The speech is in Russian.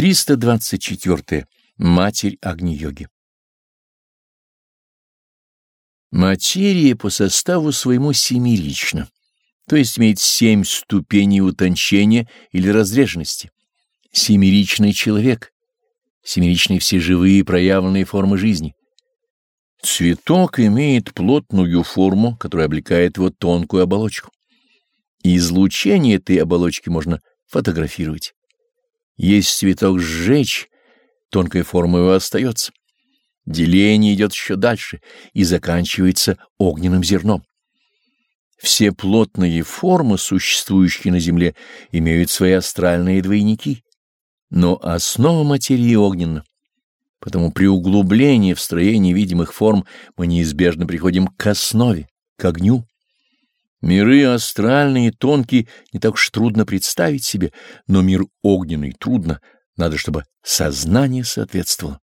324. Матерь Агни-йоги Материя по составу своему семерична, то есть имеет семь ступеней утончения или разреженности. Семеричный человек, семеричные все живые проявленные формы жизни. Цветок имеет плотную форму, которая облекает его тонкую оболочку. И излучение этой оболочки можно фотографировать. Есть цветок сжечь, тонкая форма его остается. Деление идет еще дальше и заканчивается огненным зерном. Все плотные формы, существующие на Земле, имеют свои астральные двойники, но основа материи огненна. Потому при углублении в строении видимых форм мы неизбежно приходим к основе, к огню. Миры астральные и тонкие не так уж трудно представить себе, но мир огненный трудно, надо, чтобы сознание соответствовало.